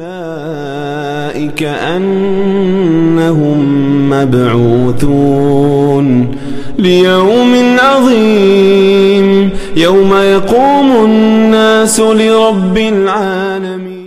أولئك أنهم مبعوثون ليوم عظيم يوم يقوم الناس لرب العالمين